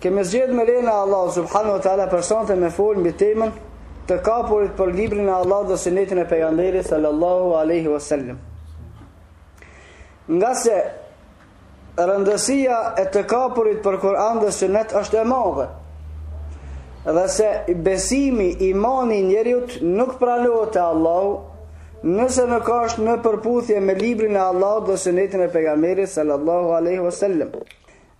Kemi zgjedh me lejen e Allahut subhanahu wa taala për sonte me fol mbi temën të kapurit për librin e Allahut dhe sunetin e pejgamberit sallallahu alaihi wasallam. Ngase rëndësia e të kapurit për Kur'an dhe sunet është e madhe dhe se besimi imani i njeriut nuk pranohet te Allahu nëse nuk është në përputhje me librin e Allahut dhe sunetin e pejgamberit sallallahu alaihi wasallam.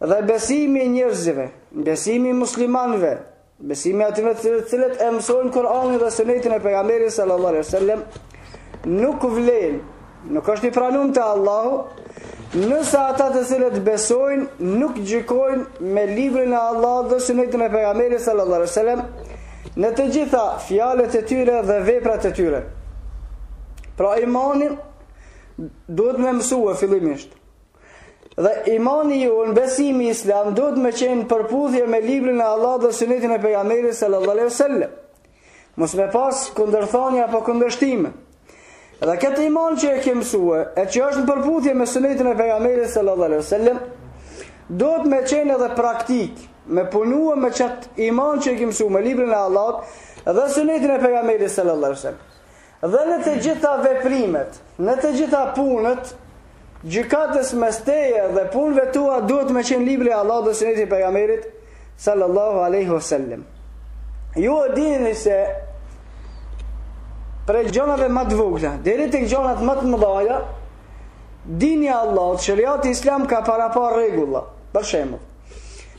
Dhe besimi i njerëzve, besimi i muslimanëve, besimi i atyre të cilët e mësojnë Kur'anin dhe Sunetin e Pejgamberit sallallahu alaihi wasallam, nuk vlen, nuk është i pranun te Allahu, nëse ata të cilët besojnë nuk gjykojnë me librin e Allahut dhe sunetin e pejgamberit sallallahu alaihi wasallam në të gjitha fjalët e tyre dhe veprat e tyre. Pra imanin duhet me e mësue fillimisht. Dhe imani jonë, besimi islam, duhet me qenë në përputhje me librin e Allahut dhe sunetin e pejgamberit sallallahu alaihi sallam. Mos me pas kundërthanie apo kundërshtime. Dhe këtë iman që e ke mësue, e që është në përputhje me sunetin e pejgamberit sallallahu alaihi sallam, duhet me qenë edhe praktik, me punue me qatë iman që e ke mësue, me librin e Allahut dhe sunetin e pejgamberit sallallahu alaihi sallam. Dhe në të gjitha veprimet, në të gjitha punët, gjykatës mes teje dhe punëve tua duhet me qenë libri i Allahut dhe suneti i pejgamberit sallallahu alaihi wasallam. Ju e dini se prej gjanave ma të vogla, deri tek gjanat ma të mëdhaja, dini i Allahut, sheriati islam ka parapa rregulla. Për shembull,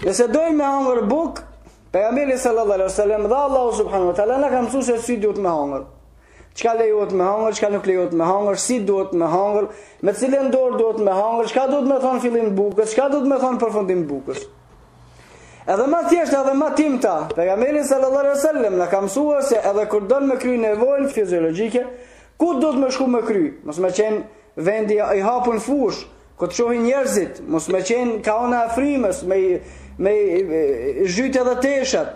nëse dojmë me hangër bukë, Pejgamberi sallallahu alaihi wasallam dhe Allahu subhanahu wa taala na ka mësu se si duhet me hangër. Çka lejohet me hangër, çka nuk lejohet me hangër, si duhet me hangër, me cilën dorë duhet me hangër, çka duhet me thanë fillim bukës, çka duhet me thanë përfundim bukës. Edhe ma thjesht edhe ma t'imta, pejgamberi sallallahu alaihi wasallam na ka mësuar se edhe kur don me kry nevojën fiziologjike, ku duhet me shku me kry? Mos me qenë vendi i hapun, fushë, Ku të shohin njerëzit, mos me qenë kah ana e frymës, me, me zhytë edhe teshat,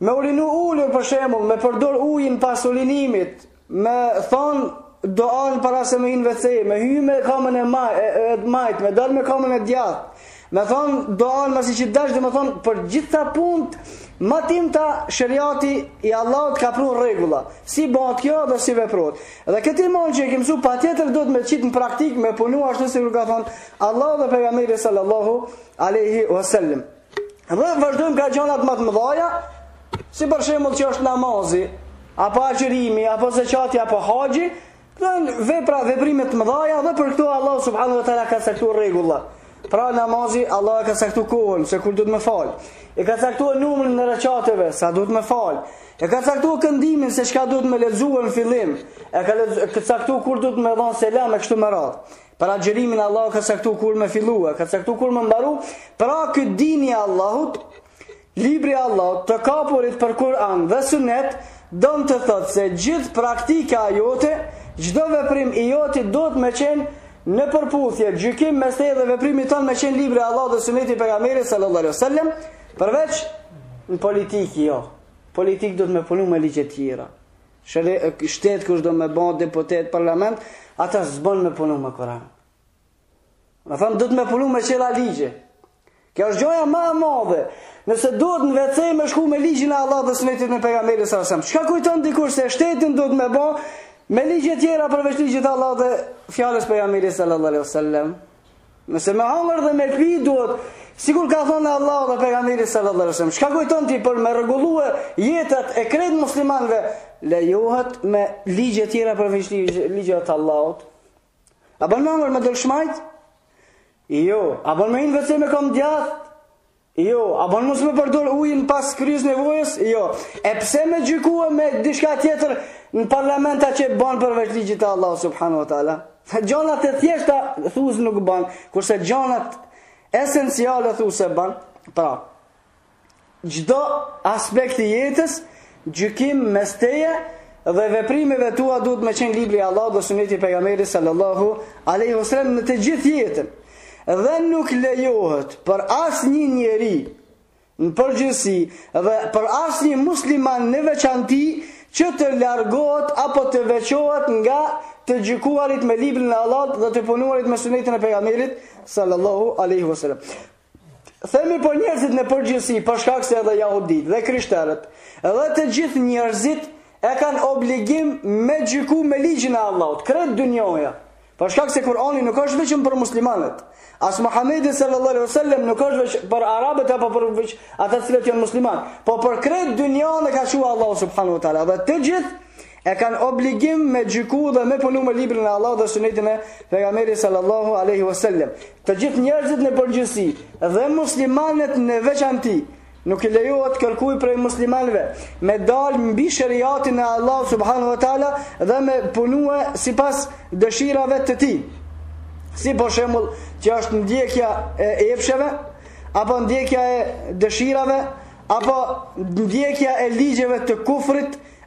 me urinu ulur për shembull, me përdor ujin pas urinimit, me thanë duanë para se me hi n'vece, me hy me kamën e, maj, e, e majtë, me dalë me kamën e djathtë, Me thanë duanë masi që dalsh, domethanë, për gjitha punët ma t'imta sheriati i Allahut ka pru rregulla. Si bahet kjo dhe si veprohet. Dhe këtë iman që e ke mësu, patjetër duhet me qitë në praktikë, me punu ashtu sikur ka thanë Allahu dhe pejgamberi sallallahu alaihi wasallam. Dhe vazhdojmë ka gjanat ma të mëdhaja, si për shembull që është namazi, apo agjërimi, apo zekati, apo haxhi, Këto janë vepra, veprime të mëdha dhe për këto Allahu subhanahu wa taala ka caktuar rregulla. Pra namazi Allahu ka caktuar kohën se kur duhet me fal. E ka caktuar numrin e rekateve sa duhet me fal. E ka caktuar këndimin se çka duhet me lexu në fillim. E ka caktuar kur duhet me dhon selam e kështu me radhë. Për agjerimin Allahu ka caktuar kur me fillue, ka caktuar kur me mbaru. Pra ky dini i Allahut Libri i Allahut, të kapurit për Kur'an dhe Sunet, don të thotë se gjithë praktika jote, çdo veprim i joti duhet me qenë në përputhje, gjykim mes teje dhe veprimit tond me qenë Libri i Allahut dhe Suneti i Pejgamberit sallallahu alaihi wasallam, përveç në politikë jo. Politikë duhet me punu me ligje të tjera. Shtet kush do me ba deputet parlament, ata s'bon me punu me Kur'an. Domethënë, duhet me punu me tjera ligje. Kjo është gjoja ma e madhe. Nëse duhet në vece me shku me ligjin e Allah dhe sunetit të pejgamberit sallallahu alaihi wasallam. Çka kujton dikush se shtetin duhet me bo me ligje tjera përveç ligjit Allah dhe fjalës pejgamberit sallallahu alaihi wasallam. Nëse me hangër dhe me pi duhet, sikur ka thonë Allah dhe pejgamberi sallallahu alaihi wasallam. Çka kujton ti për me rregullue jetët e krejt muslimanve, lejohet me ligje tjera përveç ligjit Allahut. A bën me hangër me dorë t'majt? Jo. A bën me hi n'vece me kom t'djatht? Jo. A bën mos me përdor ujin pas kryes nevojës? Jo. E pse me gjykua me diçka tjetër në parlament a që bën përveç ligjit të Allah subhanu wa ta'ala? Gjonat e thjeshta thu nuk bën, kurse gjonat esenciale thu se bën, pra, çdo aspekt i jetës, gjykim mes teje dhe veprimeve tua duhet me qenë libri i Allahut dhe suneti i pejgamberit sallallahu aleyhi vesselem në të gjithë jetën. Dhe nuk lejohet për asnjë njeri në përgjithësi dhe për asnjë musliman në veçanti që të largohet apo të veçohet nga të gjykuarit me librin e Allahut dhe të punuarit me sunetin e pejgamberit sallallahu aleyhi vesselem. Themi për njerëzit në përgjithësi, për shkak se edhe jahudit dhe krishterët, edhe të gjithë njerëzit e kanë obligim me gjyku me ligjin e Allahut, krejt dynjoja. Për shkak se Kurani nuk është vetëm për muslimanët. As Muhamedi sallallahu alaihi wasallam nuk është veç për arabët apo për veç ata të cilët janë muslimanë, por për krejt dynjanë e ka çu Allahu subhanahu wa taala. Dhe të gjithë e kanë obligim me gjyku dhe me punu me librin e Allahut dhe sunetin e pejgamberit sallallahu alaihi wasallam. Të gjithë njerëzit në përgjithësi dhe muslimanët në veçanti nuk i lejohet kërkuj prej muslimanëve me dalë mbi sheriatin e Allah subhanahu wa taala dhe me punue sipas dëshirave të tij. Si për shembull, që është ndjekja e epsheve apo ndjekja e dëshirave apo ndjekja e ligjeve të kufrit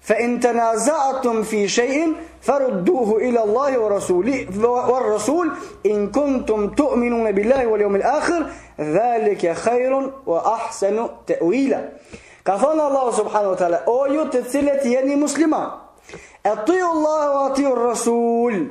فإن تنازعتم في شيء فردوه إلى الله ورسوله والرسول إن كنتم تؤمنون بالله واليوم الآخر ذلك خير وأحسن تأويلا كفانا الله سبحانه وتعالى أو يتسلت يني مسلمان أطيعوا الله وأطيعوا الرسول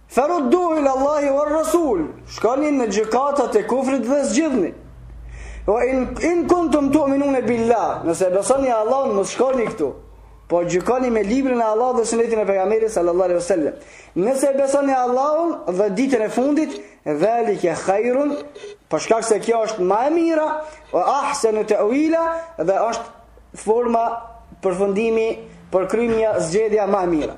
Ferudduhu ila Allahi wa Rasul, shkoni në gjykatat e kufrit dhe zgjidhni. O in, in kuntum tu'minune billah, nëse e besoni Allahun, mos shkoni këtu. Po gjykoni me librin e Allahut dhe sunetin e pejgamberit sallallahu alaihi wasallam. Nëse e besoni Allahun dhe ditën e fundit, dhalike khairun, për shkak se kjo është ma e mira, wa ahsanu ta'wila dhe është forma përfundimi përkrymja zgjedhja ma e mira.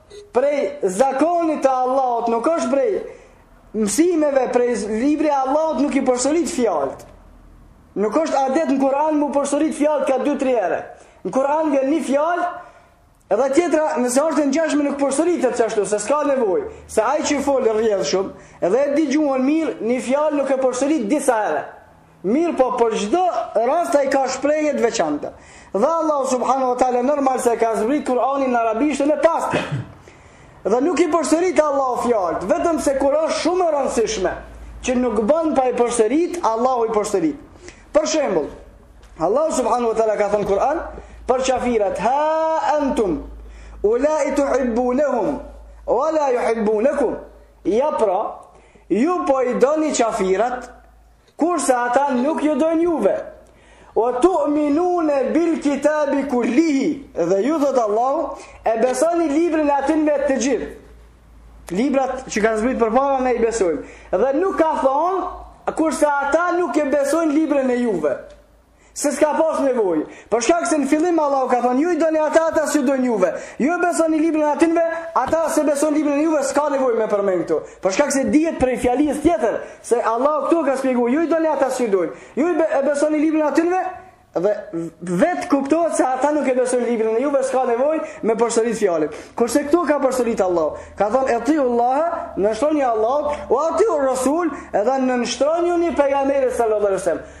Prej zakonit të Allahut nuk është prej mësimeve prej libri i Allahut nuk i përsërit fjalët. Nuk është adet në Kur'an m'u përsërit fjalët ka 2-3 herë. Në Kur'an vjen një fjalë edhe tjetra, nëse është e ngjashme nuk përsëritet qashtu, se s'ka nevojë, se ai që fol rrjedhshëm, edhe e di gjuhën mirë, një fjalë nuk e përsërit disa herë. Mirëpo për çdo rast ai ka shprehje të veçanta. Dhe Allahu subhanahu wa taala normal se e ka zbrit Kur'anin në arabishten e pastër. Dhe nuk i përsërit Allahu fjalët, vetëm se kur është shumë e rëndësishme që nuk bën pa i përsërit, Allahu i përsërit. Për shembull, Allahu subhanahu wa taala ka thënë Kur'an për kafirat, ha antum ulai tuhibbunahum wala yuhibbunakum. Ja pra, ju po i doni kafirat, Kurse ata nuk ju dojnë juve. Wa tu'minune bil kitabi kullihi, dhe ju thotë Allahu, e besoni librin e atinve të gjithë. Librat që kanë zbrit përpara ne i besojmë. Dhe nuk ka thonë, kurse ata nuk e besojnë librin e juve. Se s'ka pas nevojë. Për shkak se në fillim Allahu ka thënë, ju i doni ata ata s'ju dojnë juve. Ju e besoni librin e atinve, ata s'e besojnë librin e juve, s'ka nevojë me përmend këtu. Për shkak se dihet prej fjalisë tjetër se Allahu këtu ka shpjeguar, ju i doni ata s'ju dojnë. Ju i be, e besoni librin e atinve, dhe vet kuptohet se ata nuk e besojnë librin e juve, s'ka nevojë me përsërit fjalën. Kurse këtu ka përsërit Allahu. Ka thënë eti'u Allah, nënshtrojuni Allahut, wa eti'u Rasul, edhe nënshtrojuni pejgamberit sallallahu alaihi wasallam.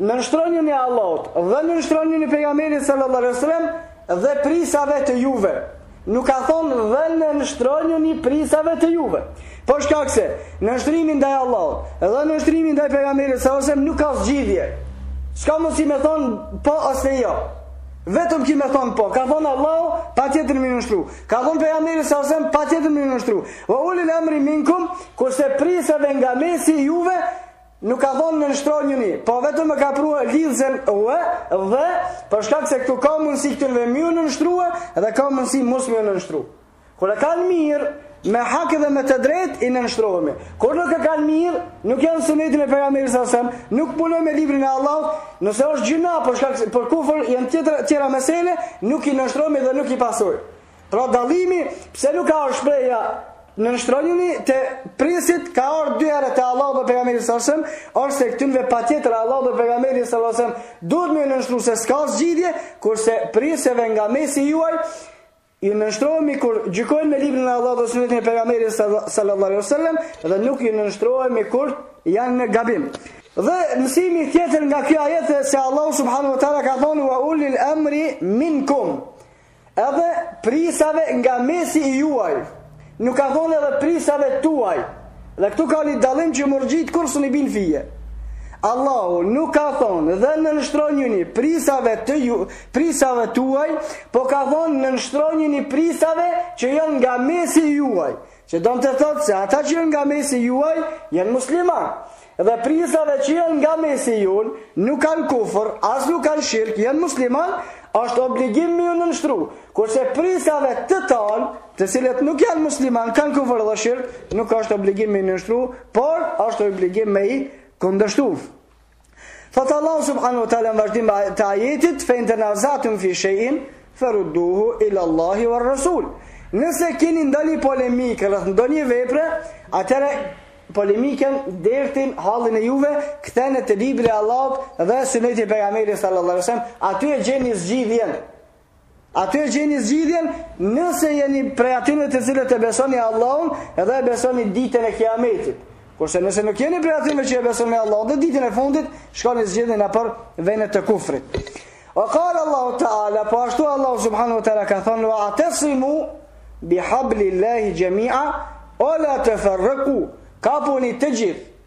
Nënshtrojuni Allahut dhe nënshtrojuni pejgamberit sallallahu alaihi wasallam dhe prijsave të juve. Nuk ka thonë dhe nënshtrojuni prijsave të juve. Për shkak se nënshtrimi ndaj Allahut dhe nënshtrimi ndaj pejgamberit sallallahu alaihi wasallam nuk ka zgjidhje. S'ka mundësi me thonë po ose jo. Vetëm ki me thonë po. Ka thonë Allahu, patjetër m'iu nënshtru. Ka thonë pejgamberi sallallahu alaihi wasallam, patjetër m'iu nënshtru. Ve ulil emri minkum, kurse prijsave nga mesi juve, Nuk ka thonë nënshtrojuni, po vetëm e ka pru lidhëzen ue dhe për shkak se këtu ka mundësi këtynve m'iu nënshtru edhe ka mundësi mos m'iu nënshtru. Kur e kanë mirë, me hak dhe me të drejtë i nënshtrohemi. Kur nuk e kanë mirë, nuk janë në sunetin e pejgamberit sallallahu alaihi wasallam, nuk punojnë me librin e Allahut, nëse është gjynah për shkak për kufër janë tjetra tjera mesele, nuk i nënshtrohemi dhe nuk i pasojmë. Pra dallimi pse nuk ka ardhur shprehja nënshtrojuni te prisit ka ardhur dy herë te Allahu dhe pejgamberi sallallahu alajhi wasallam ose këtynve patjetër Allahu dhe pejgamberi sallallahu alajhi wasallam duhet me ju nënshtru se s'ka zgjidhje kurse priseve nga mesi juaj i nënshtrohemi kur gjykojnë me librin e Allahut dhe sunetin e pejgamberit sallallahu alajhi wasallam dhe nuk i nënshtrohemi kur janë në gabim. Dhe mësimi tjetër nga kjo ajet se Allahu subhanahu wa taala ka thënë wa ulil amri minkum. Edhe prisave nga mesi i juaj, nuk ka thonë edhe prisave tuaj. Dhe këtu ka një dallim që murxhit kurrsesi nuk i bin fije. Allahu nuk ka thonë dhe nënshtrojuni prisave të ju, prisave tuaj, po ka thonë nënshtrojuni prisave që janë nga mesi i juaj. Që do të thotë se ata që janë nga mesi juaj janë musliman. Dhe prisave që janë nga mesi juaj nuk kanë kufër, as nuk kanë shirk, janë musliman, është obligim me ju nënshtru. Kurse prisave tanë, të cilët nuk janë musliman, kanë kufër dhe shirk, nuk është obligim me ju nënshtru, por është obligim me i kundërshtu. Thotë Allahu subhanahu wa taala në vazhdim të ajetit, "Fe internazatum fi shay'in farudduhu ila Allahi war Rasul." Nëse keni ndonjë polemikë rreth ndonjë vepre, atëherë polemikën dertin hallin e juve kthene te libri e Allahut dhe suneti e pejgamberit sallallahu alajhi wasallam, aty e gjeni zgjidhjen. Aty e gjeni zgjidhjen, nëse jeni prej atyre të cilët e besoni Allahun dhe e besoni ditën e Kiametit. Kurse nëse nuk jeni prej atyre që e besoni Allahun dhe ditën e fundit, shkoni zgjidhni nëpër vende të kufrit. Wa qala Allahu Teala, po ashtu Allahu subhanahu wa taala ka thënë: "Wa atasimu bi hablillahi jami'a wa la tafarraqu." Kapuni të gjithë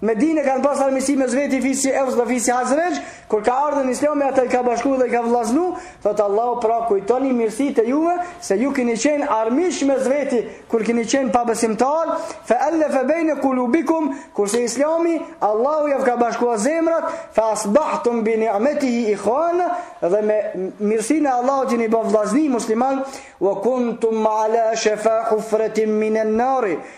Medine kanë pas armiqësi mes veti fisi Eus dhe fisi Hazrexh, kur ka ardhur Islami ata i ka bashkuar dhe i ka vëllaznu, thotë Allahu pra kujtoni mirësitë e juve se ju keni qenë armiq mes veti kur keni qenë pabesimtar, fa alafa baina qulubikum, kurse Islami Allahu ia ka bashkuar zemrat, fa asbahtum bi ni'matihi ikhwana, dhe me mirësinë e Allahut jeni bë vëllazën musliman, wa kuntum ala shafa hufratin minan nar,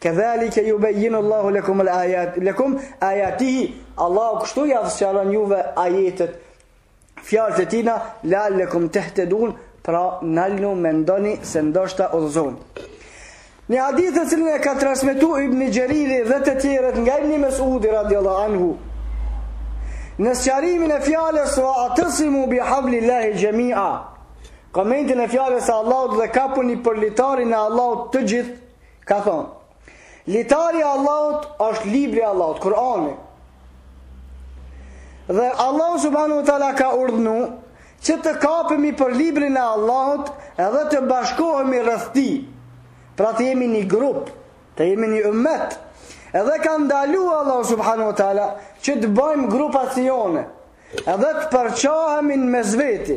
Kedhalike yubeyinu Allahu lakum al-ayat lakum ayatihi Allahu kështu jav sqaron juve ajetet fjalët e tina la'allakum tahtadun pra ndalnu mendoni se ndoshta udhëzon Një hadith të cilin e ka transmetu Ibn Xheriri dhe të tjerët nga Ibn Mesudi radiallahu anhu Në sqarimin e fjalës wa atësimu bi hablillahi xhemi'a Komentin e fjalës së Allahut dhe kapuni për litarin e Allahut të gjithë Ka thonë, litari i Allahut është libri i Allahut, Kurani. Dhe Allahu subhanu tala ka urdhnu që të kapemi për librin e Allahut edhe të bashkohemi rreth tij. Pra të jemi një grup, të jemi një umet. Edhe ka ndalu Allahu subhanu tala që të bëjmë grupacione edhe të përçahemi në mes veti.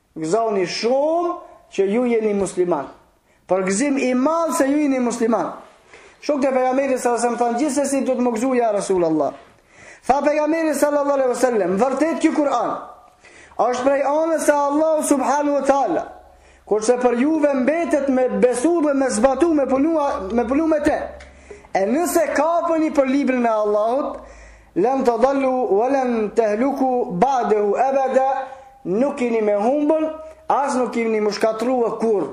Gëzouni shumë që ju jeni musliman. Për gëzim i madh se ju jeni musliman. Shokët e pejgamberit sallallahu alajhi wasallam thanë gjithsesi do të m'u gëzu ja Rasulullah. Tha pejgamberi sallallahu alajhi wasallam, vërtet ky Kur'an është prej anës së Allahu subhanahu wa taala. Kurse për juve mbetet me besu dhe me zbatu me punu me te. E nëse kapeni për librin e Allahut, Len tedhillu wa len tehliku ba'dehu ebeda nuk kini me humb as nuk kini m'u shkatru kurrë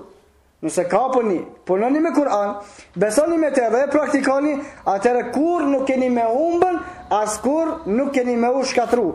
nëse kapeni punoni me Kur'an besoni me te dhe praktikoni atëherë kurrë nuk kini me humb as kurrë nuk kini me u shkatru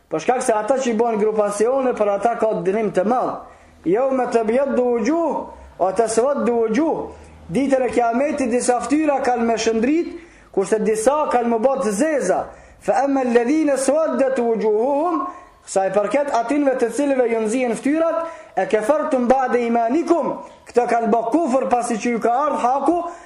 Për shkak se ata që i bojnë grupacione për ata ka dënim të madh. Jeume tebjaddu vuxhuh, ve tesveddu vuxhuh. Ditën e kiametit disa ftyra kanë me shëndrit, kurse disa kanë m'u bo t'zeza. Fa emmel-ledhine sveddet vuxhuhuhum, sa i përket atinve të cilëve ju nxihen ftyrat, e kefertum ba'de imanikum, këta kanë bë kufër pasi që ju ka ardhë haku,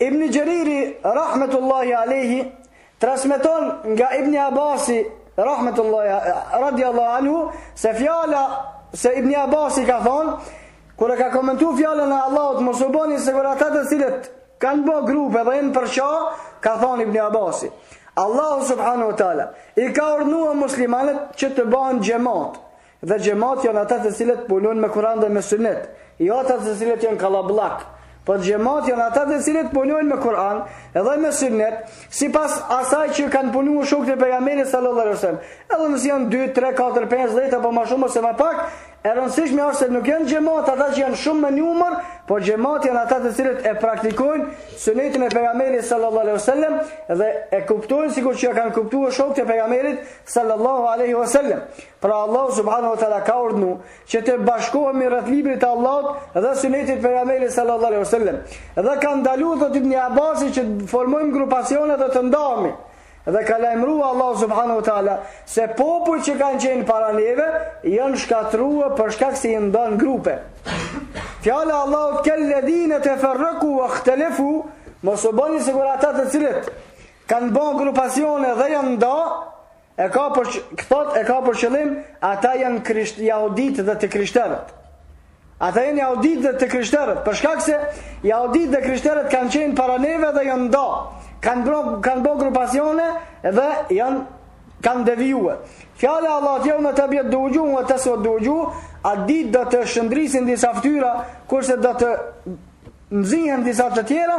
Ibni Xheriri, rahmetullahi alehi, transmeton nga Ibni Abasi, rahmetullahi, radiallahu anhu, se fjala, se Ibni Abasi ka thonë, kur e ka komentu fjalën e Allahut, mos u boni sikur ata të cilët kanë bo grupe dhe janë përça, ka thonë Ibni Abasi. Allahu subhanu wa ta'la, i ka urdhnu muslimanët që të bahen xhemat, Dhe xhemat janë ata të cilët punojnë me Kur'an dhe me Sunet, jo ata të cilët janë kallabllak. Po xhemat janë ata të cilët punojnë me Kur'an dhe me Sunet, sipas asaj që kanë punuar shokët e pejgamberit sallallahu alajhi wasallam. Edhe nëse janë 2, 3, 4, 5, 10 apo më shumë ose më pak, e rëndësishme është se nuk janë xhemat ata që janë shumë në numër, por xhemat janë ata të cilët e praktikojnë Sunetin e pejgamberit sallallahu alajhi wasallam dhe e kuptojnë sikur që kanë kuptuar shokët e pejgamberit sallallahu alajhi wasallam. Pra Allahu subhanahu wa taala ka urdhnu që të bashkohemi rreth librit të Allahut dhe sunetit të pejgamberit sallallahu alaihi wasallam. Dhe ka ndaluar thotë Ibn Abbasi që të formojmë grupacione dhe të ndahemi. Dhe ka lajmëruar Allahu subhanahu wa taala se popujt që kanë qenë para neve janë shkatruar për shkak se janë nda n'grupe. Fjala e Allahut kel ladina tafarraqu wa ikhtalafu, mos u bëni sikur ata të cilët kanë ba grupacione dhe janë nda, E ka për thotë e ka për qëllim ata janë krisht jahuditë dhe të krishterët. Ata janë jahuditë dhe të krishterët, për shkak se jahuditë dhe krishterët kanë qenë para neve dhe janë nda, kanë bo kanë bo grupacione dhe janë kanë devijuar. Fjala e Allahut jeume tebjeddu vuxhuh, ue tesueddu vuxhuh, atë ditë do të shëndrisin disa ftyra, kurse do të nëzihen disa të tjera,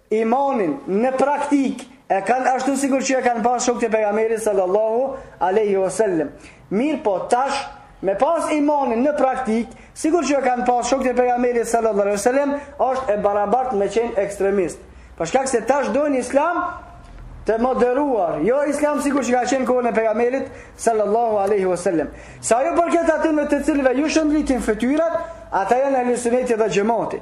Imanin, në praktikë, e kanë ashtu sikur që e kanë pas shokët e pejgamberit sallallahu alaihi wasallam. Mirpo tash me pas imanin në praktikë, sikur që e kanë pas shokët e pejgamberit sallallahu alaihi wasallam, është e barabartë me qenë ekstremist. Për shkak se tash dojnë islam të moderuar, jo islam sikur që ka qenë kohën e pejgamberit sallallahu alaihi wasallam. Sa ju përket atyre të cilëve ju shëndritin fytyrat, ata janë ehli suneti dhe xhemati.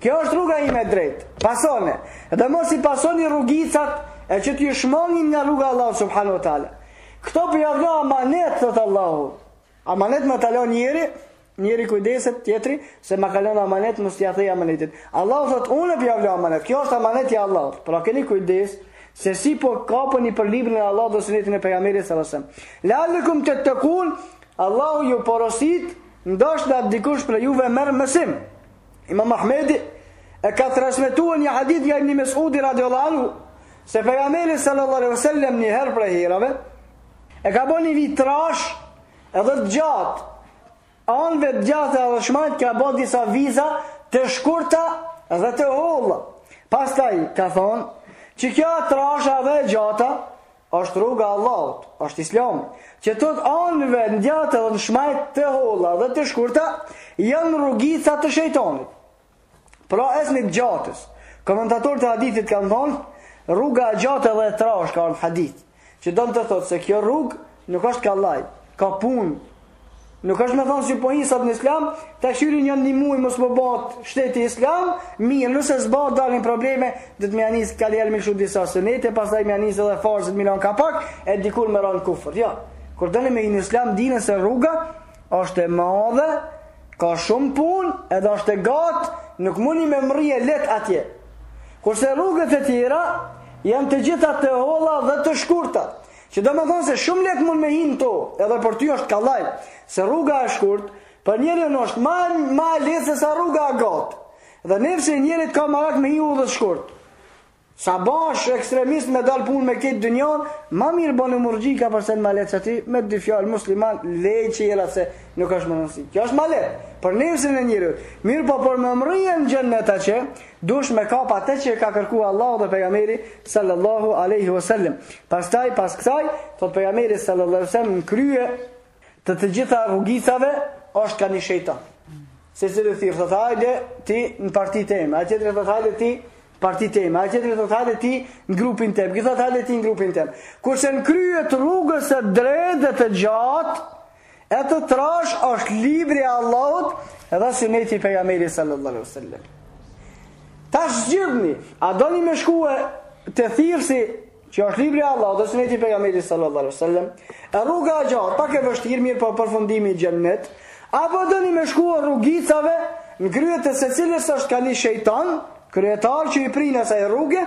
Kjo është rruga ime e drejtë, pasone, dhe mos i pasoni rrugicat, e që t'ju shmangin nga rruga e Allahut subhanahu ta'ala. Këto po jav lo amanet, thotë Allahu. Amanet me ta lon njeri, njeri kujdeset tjetri, se ma ka lon amanet, mos t'ja thej amanetit. Allahu thotë, unë po jav lo amanet, kjo është amanet i Allahut. Pra keni kujdes, se si po kapeni për librin e Allahut dhe sunetin e pejgamberit sallallahu alaihi wasallam. Lealekum tettekun, Allahu ju porosit, ndoshta edhe dikush prej juve merr mësim. Imam Ahmedi e ka transmetuar një hadith nga Ibn Mesudi radhiyallahu anhu se pejgamberi sallallahu alaihi wasallam një herë prej herave e ka ba një vij trash edhe të gjatë. Anëve n'djatht edhe n'shmajt ka ba disa viza të shkurta dhe të holla. Pastaj ka thonë që kjo trasha edhe e gjata Është rruga e Allahut, është Islami. Që këto anëve në djatht edhe në shmajt të holla dhe të shkurta janë rrugica të shejtanit. Pra ecni t'gjatës. Komentatorët të hadithit kanë thonë, rruga e gjatë dhe e trashë ka ardh n'hadith. Që don të thotë se kjo rrugë nuk është kallaj, ka punë, Nuk është me thonë se po hi sot në islam, ta shqyri një një muj mos u baftë shteti islam, mirë, nëse s'baht dalin probleme, edhe me ja nisë kadalë me lëshu disa sunete, pastaj me ja nisë edhe farzet me i lan ka pak, e dikur me ra në kufër. Ja, kur të don me hi në islam, dije se rruga, është e madhe, ka shumë punë, edhe është e gatë, nuk mundi me mërrije letë atje. Kurse rrugët e tjera, janë të gjitha të holla dhe të shkurta. Që do me thonë se shumë let mund me hi në to, edhe për ty është kallaj, se rruga e shkurt, për njerin është ma, ma letë se sa rruga e gatë. Dhe nefsi i njerit ka marak me hi n'udhë e shkurt. Sa bash ekstremist me dal punë me këtë dynjan, ma mirë bënu murxhi ka për se ma letë se ti, me dy fjalë musliman, la ilahe illa se nuk është me rëndësi. Kjo është ma letë, për nefsin e njerit. Mirëpo për me mërri në xhenet ta që, duhesh me kap atë që ka kërku Allahu dhe pejgamberi, sallallahu aleyhi vësallim. Pastaj pas kësaj, thot pejgamberi sallallahu alajhi wasallam në krye të të gjitha rrugicave është ka ni shejtan. Secili të thirr, thot hajde ti në parti teme, ai tjetri thot hajde ti në parti teme, ai tjetri thot hajde ti në grupin tem, ky thot hajde ti në grupin tem. Kurse në krye të rrugës të drejtë dhe të gjatë, E të trash është libri i Allahut dhe suneti i pejgamberit sallallahu alaihi wasallam. Tash zgjidhni, a doni me shkue te thirrësi që është libri i Allahut dhe suneti i pejgamberit sallallahu alaihi wasallam, e rruga e gjatë, pak e vështirë mirëpo përfundimi xhennet, apo doni me shkue rrugicave në krye të secilës është ka ni shejtan, kryetar që i prin asaj rruge,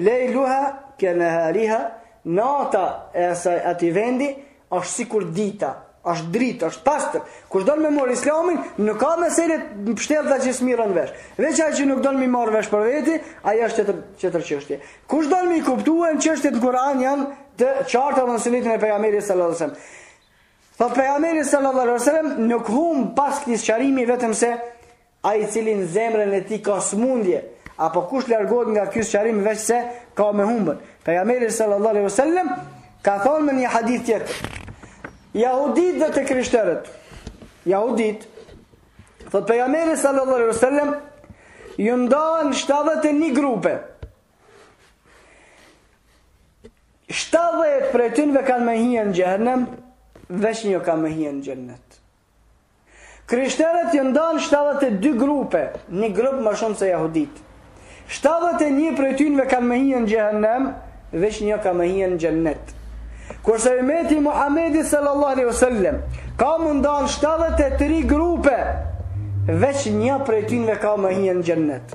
Lejluha kenehariha, nata e asaj, atij vendi, është sikur dita, është dritë, është pastër. Kush don me marrë islamin, nuk ka mesele të pshtjellne që s'mirren vesh. Veç ai që nuk don me marrë vesh për veti, ajo është tjetër, tjetër çështje. Kush don me kuptue, çështjet në Kuran janë të qarta dhe në sunetin e pejgamberit sallallahu alejhi sellem. Thot pejgamberi sallallahu alejhi sellem nuk humb pas këtij sqarimi vetëm se Ai i cili në zemrën e tij ka sëmundje, apo kush largohet nga ky sqarim veçse ka me humbën. Pejgamberi sallallahu alaihi wasallam ka thënë në një hadith tjetër, Jahudit dhe të krishterët. Jahudit thot pejgamberi sallallahu alaihi wasallam jon nda n' 71 grupe. 70 prej tyneve kanë me hien në xhehenem, veç një ka me hien në xhenet. Krishterët janë ndarë në shtatëdhjetë e dy grupe, një grup ma shumë se jahuditë. Shtatëdhjetë e një prej tyneve kanë me hije në xhehenem, veç një ka me hije në xhennet. Kurse ummeti i Muhamedit sallallahu alaihi wasallam ka me u nda në shtatëdhjetë e tri grupe, veç një prej tyneve ka me hije në xhennet.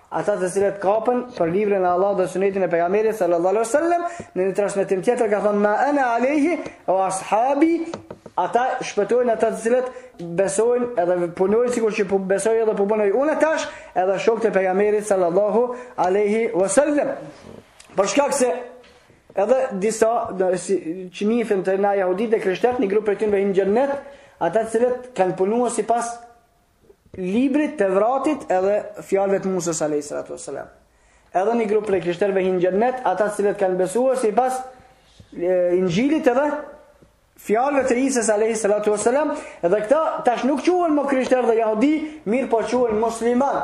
Ata të cilët kapen për librin e Allahut dhe sunetin e pejgamberit sallallahu alaihi wasallam, në një transmetim tjetër ka thënë ma ana alayhi wa ashabi, ata shpëtojnë ata të cilët besojnë edhe punojnë sikur që po besoj edhe po punoj unë tash, edhe shokët e pejgamberit sallallahu alaihi wasallam. Për shkak se edhe disa do t'thonë qysh hinë, n'thonjëza, jehudit dhe krishterët, një grup prej tyre në xhennet, ata të cilët kanë punuar sipas Librit, Tevratit edhe fjalëve të Musës alejhi salatu vesselam. Edhe një grup prej krishterëve hin xhennet, ata të cilët kanë besuar sipas Inxhilit edhe fjalëve të Isës alejhi salatu vesselam, edhe këta tash nuk quhen më krishterë dhe jehudi, mirëpo quhen musliman.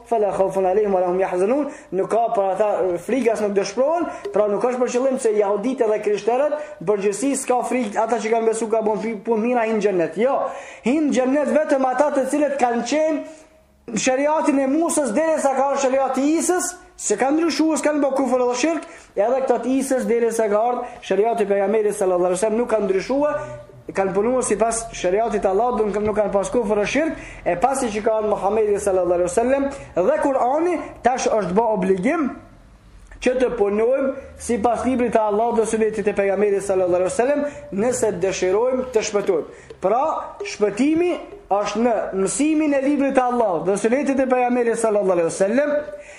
Fela khofun alehim wala hum yahzanun, nuk ka për ata frikë as nuk dëshpërohen, pra nuk është për qëllim se jehuditë dhe krishterët përgjithësisht s'ka frikë, ata që kanë besuar kanë bë punë mira hin n'xhennet. Jo, hin n'xhennet vetëm ata të cilët kanë qenë në shariatin e Musës derisa ka ardhur shariati i Isës, s'e kanë ndryshuar, s'kanë bërë kufër dhe shirk, edhe këta të Isës derisa ka ardhur shariati i pejgamberit sallallahu alajhi wasallam nuk kanë ndryshuar, kanë punuar sipas shariatit të Allahut, dhe nuk kanë pas kufër e shirk, e pasi që ka ardhur Muhamedi sallallahu alaihi wasallam dhe Kur'ani, tash është bë obligim që të punojmë sipas librit të Allahut dhe sunetit të pejgamberit sallallahu alaihi wasallam, nëse dëshirojmë të shpëtojmë. Pra, shpëtimi është në mësimin e librit të Allahut dhe sunetit të pejgamberit sallallahu alaihi wasallam,